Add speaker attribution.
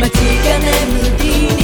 Speaker 1: 街が眠り